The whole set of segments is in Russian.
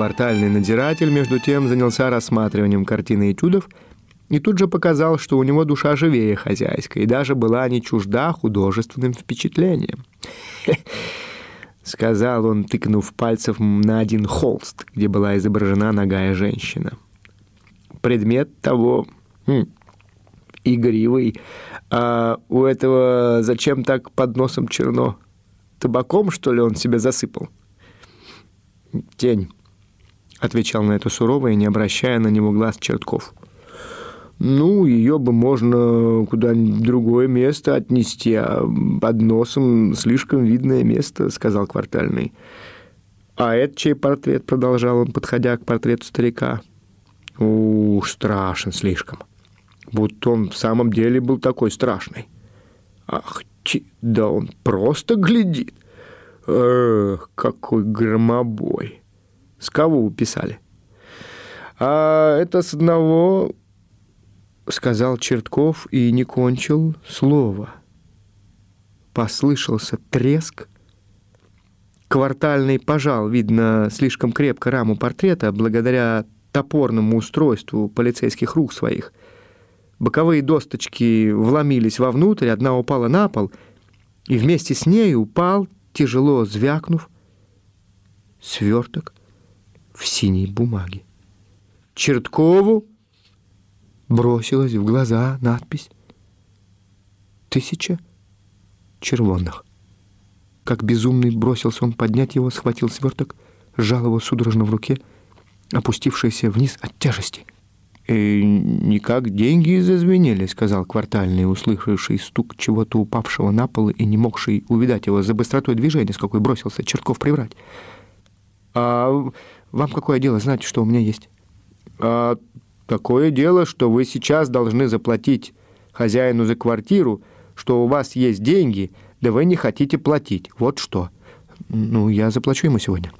Квартальный надзиратель, между тем, занялся рассматриванием картины этюдов и тут же показал, что у него душа живее хозяйской и даже была не чужда художественным впечатлением. Сказал он, тыкнув пальцев на один холст, где была изображена ногая женщина. Предмет того хм, игривый. А у этого зачем так под носом черно? Табаком, что ли, он себе засыпал? Тень, отвечал на это сурово и не обращая на него глаз Чертков. Ну, ее бы можно куда-нибудь другое место отнести, а под носом слишком видное место, сказал квартальный. А это чей портрет, продолжал он, подходя к портрету старика. Уж страшен слишком. Будто он в самом деле был такой страшный. Ах, да он просто глядит. Эх, какой громобой. С кого писали? А это с одного сказал Чертков и не кончил слова. Послышался треск. Квартальный пожал, видно, слишком крепко раму портрета, благодаря топорному устройству полицейских рук своих. Боковые досточки вломились вовнутрь, одна упала на пол, и вместе с ней упал, тяжело звякнув, сверток в синей бумаге. Черткову бросилась в глаза надпись «Тысяча червонных». Как безумный бросился он поднять его, схватил сверток, сжал его судорожно в руке, опустившийся вниз от тяжести. «И «Э, никак деньги зазвенели», — сказал квартальный, услышавший стук чего-то упавшего на пол и не могший увидать его за быстротой движения, с какой бросился Чертков приврать. «А вам какое дело знать, что у меня есть?» «А Такое дело, что вы сейчас должны заплатить хозяину за квартиру, что у вас есть деньги, да вы не хотите платить. Вот что. Ну, я заплачу ему сегодня.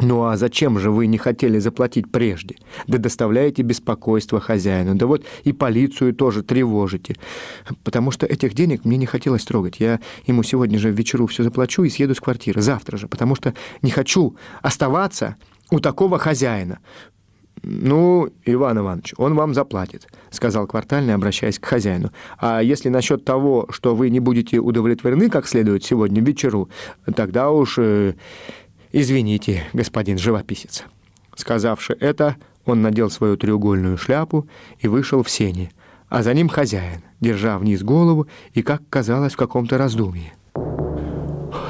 Ну а зачем же вы не хотели заплатить прежде? Да доставляете беспокойство хозяину, да вот и полицию тоже тревожите. Потому что этих денег мне не хотелось трогать. Я ему сегодня же вечеру все заплачу и съеду с квартиры, завтра же, потому что не хочу оставаться у такого хозяина. «Ну, Иван Иванович, он вам заплатит», — сказал квартальный, обращаясь к хозяину. «А если насчет того, что вы не будете удовлетворены как следует сегодня вечеру, тогда уж э, извините, господин живописец». Сказавши это, он надел свою треугольную шляпу и вышел в сени, а за ним хозяин, держа вниз голову и, как казалось, в каком-то раздумье.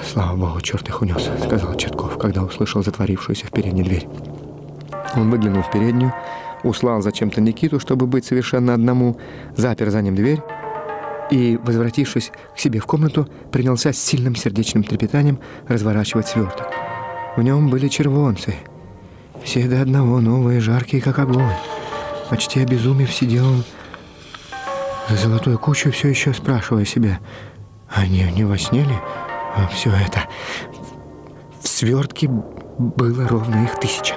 «Слава богу, черт их унес», — сказал Четков, когда услышал затворившуюся в передней дверь. Он выглянул в переднюю, услал зачем-то Никиту, чтобы быть совершенно одному, запер за ним дверь и, возвратившись к себе в комнату, принялся с сильным сердечным трепетанием разворачивать сверток. В нем были червонцы, все до одного новые, жаркие, как огонь. Почти обезумев сидел он за золотой кучей, все еще спрашивая себя, а не, во сне ли все это? В свертке было ровно их тысяча.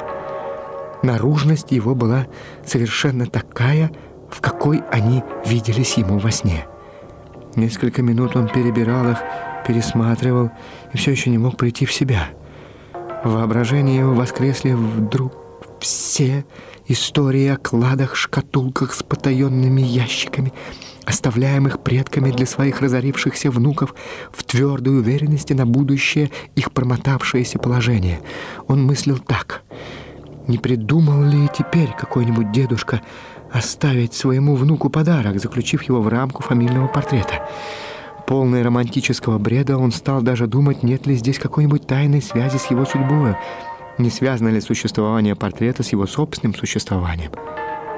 Наружность его была совершенно такая, в какой они виделись ему во сне. Несколько минут он перебирал их, пересматривал и все еще не мог прийти в себя. В воображении его воскресли вдруг все истории о кладах, шкатулках с потаенными ящиками, оставляемых предками для своих разорившихся внуков в твердой уверенности на будущее их промотавшееся положение. Он мыслил так — не придумал ли теперь какой-нибудь дедушка оставить своему внуку подарок, заключив его в рамку фамильного портрета? Полный романтического бреда он стал даже думать, нет ли здесь какой-нибудь тайной связи с его судьбой, не связано ли существование портрета с его собственным существованием.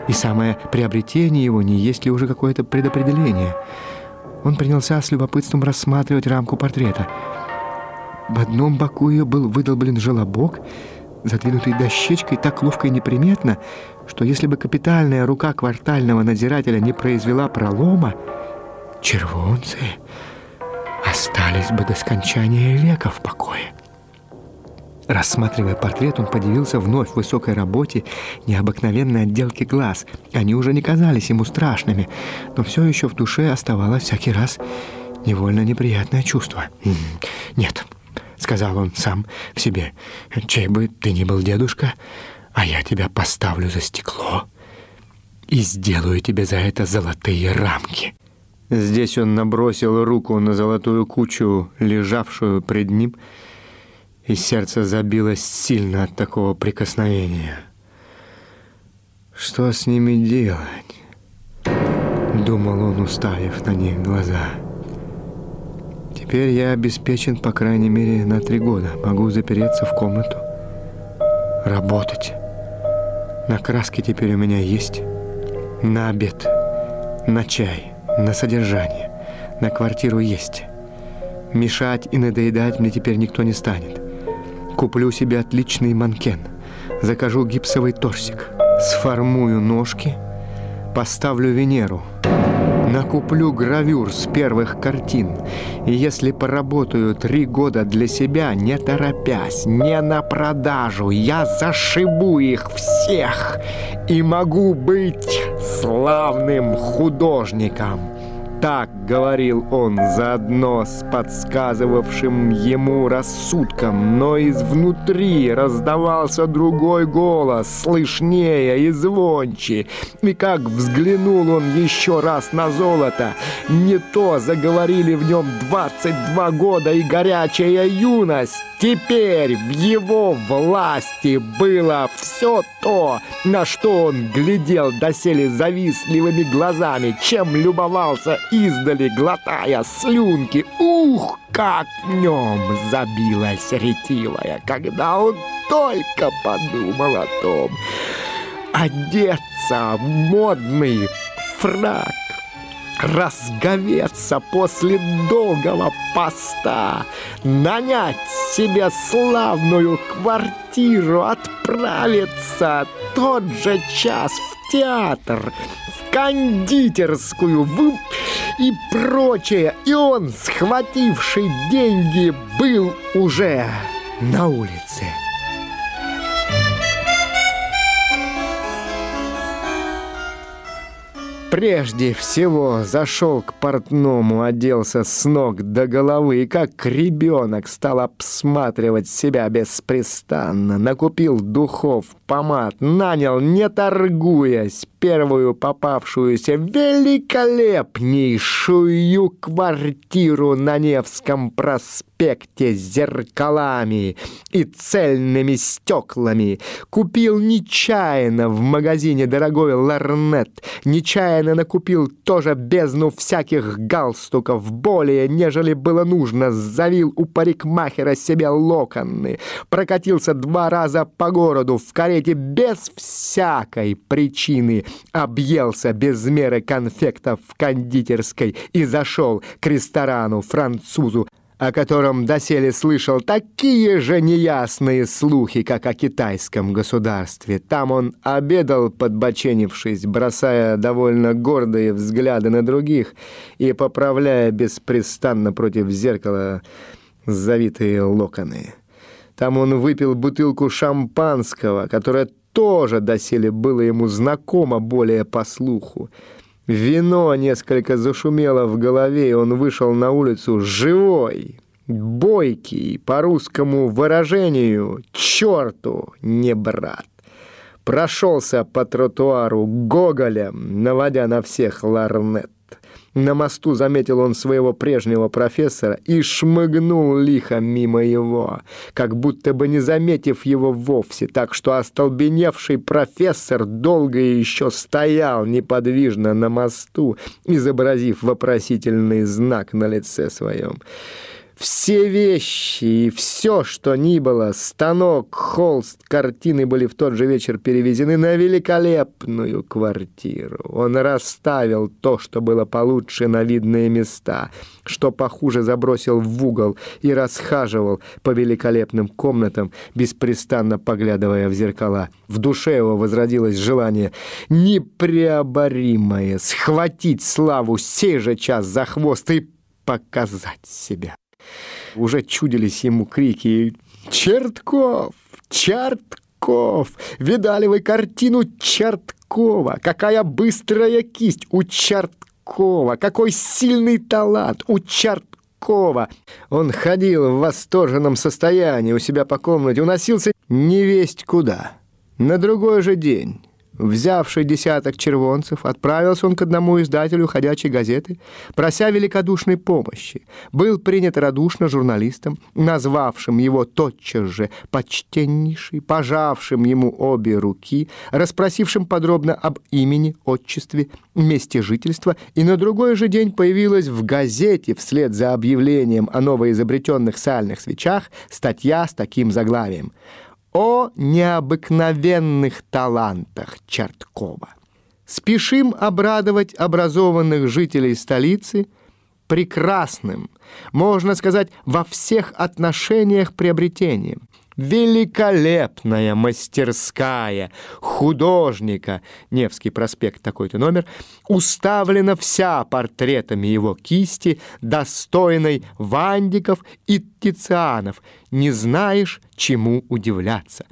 И самое приобретение его, не есть ли уже какое-то предопределение. Он принялся с любопытством рассматривать рамку портрета. В одном боку ее был выдолблен желобок — задвинутый дощечкой так ловко и неприметно, что если бы капитальная рука квартального надзирателя не произвела пролома, червонцы остались бы до скончания века в покое. Рассматривая портрет, он подивился вновь высокой работе необыкновенной отделки глаз. Они уже не казались ему страшными, но все еще в душе оставалось всякий раз невольно неприятное чувство. Нет, сказал он сам в себе, чей бы ты ни был дедушка, а я тебя поставлю за стекло и сделаю тебе за это золотые рамки. Здесь он набросил руку на золотую кучу, лежавшую пред ним, и сердце забилось сильно от такого прикосновения. Что с ними делать? Думал он, уставив на них глаза. Теперь я обеспечен, по крайней мере, на три года. Могу запереться в комнату, работать. На краски теперь у меня есть. На обед, на чай, на содержание, на квартиру есть. Мешать и надоедать мне теперь никто не станет. Куплю себе отличный манкен, закажу гипсовый торсик, сформую ножки, поставлю Венеру — Накуплю гравюр с первых картин, и если поработаю три года для себя, не торопясь, не на продажу, я зашибу их всех и могу быть славным художником. Так говорил он заодно с подсказывавшим ему рассудком, но изнутри раздавался другой голос, слышнее и звонче. И как взглянул он еще раз на золото, не то заговорили в нем 22 года и горячая юность. Теперь в его власти было все то, на что он глядел доселе завистливыми глазами, чем любовался издали, глотая слюнки. Ух, как в нем забилась ретивая, когда он только подумал о том, одеться в модный фрак, разговеться после долгого поста, нанять себе славную квартиру, отправиться тот же час в театр, в кондитерскую, в и прочее. И он, схвативший деньги, был уже на улице. Прежде всего зашел к портному, оделся с ног до головы и как ребенок стал обсматривать себя беспрестанно. Накупил духов, помад, нанял, не торгуясь, первую попавшуюся великолепнейшую квартиру на Невском проспекте с зеркалами и цельными стеклами. Купил нечаянно в магазине дорогой ларнет, нечаянно накупил тоже бездну всяких галстуков, более, нежели было нужно, завил у парикмахера себе локоны, прокатился два раза по городу в карете без всякой причины, объелся без меры конфектов в кондитерской и зашел к ресторану французу, о котором доселе слышал такие же неясные слухи, как о китайском государстве. Там он обедал, подбоченившись, бросая довольно гордые взгляды на других и поправляя беспрестанно против зеркала завитые локоны. Там он выпил бутылку шампанского, которая тоже доселе было ему знакомо более по слуху. Вино несколько зашумело в голове, и он вышел на улицу живой, бойкий, по русскому выражению, черту не брат. Прошелся по тротуару Гоголем, наводя на всех ларнет. На мосту заметил он своего прежнего профессора и шмыгнул лихо мимо его, как будто бы не заметив его вовсе, так что остолбеневший профессор долго еще стоял неподвижно на мосту, изобразив вопросительный знак на лице своем. Все вещи и все, что ни было, станок, холст, картины были в тот же вечер перевезены на великолепную квартиру. Он расставил то, что было получше на видные места, что похуже забросил в угол и расхаживал по великолепным комнатам, беспрестанно поглядывая в зеркала. В душе его возродилось желание непреоборимое схватить славу сей же час за хвост и показать себя. Уже чудились ему крики «Чертков! Чертков! Видали вы картину Черткова? Какая быстрая кисть у Черткова! Какой сильный талант у Черткова!» Он ходил в восторженном состоянии у себя по комнате, уносился невесть куда. На другой же день Взявший десяток червонцев, отправился он к одному издателю ходячей газеты, прося великодушной помощи. Был принят радушно журналистом, назвавшим его тотчас же почтеннейший, пожавшим ему обе руки, расспросившим подробно об имени, отчестве, месте жительства, и на другой же день появилась в газете вслед за объявлением о новоизобретенных сальных свечах статья с таким заглавием — о необыкновенных талантах Черткова. Спешим обрадовать образованных жителей столицы прекрасным, можно сказать, во всех отношениях приобретением великолепная мастерская художника, Невский проспект такой-то номер, уставлена вся портретами его кисти, достойной Вандиков и Тицианов. Не знаешь, чему удивляться.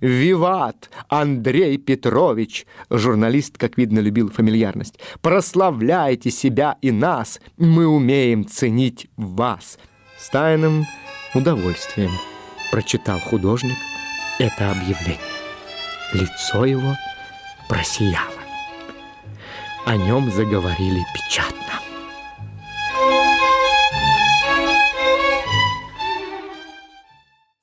«Виват, Андрей Петрович!» Журналист, как видно, любил фамильярность. «Прославляйте себя и нас! Мы умеем ценить вас!» С тайным удовольствием прочитал художник это объявление. Лицо его просияло. О нем заговорили печатно.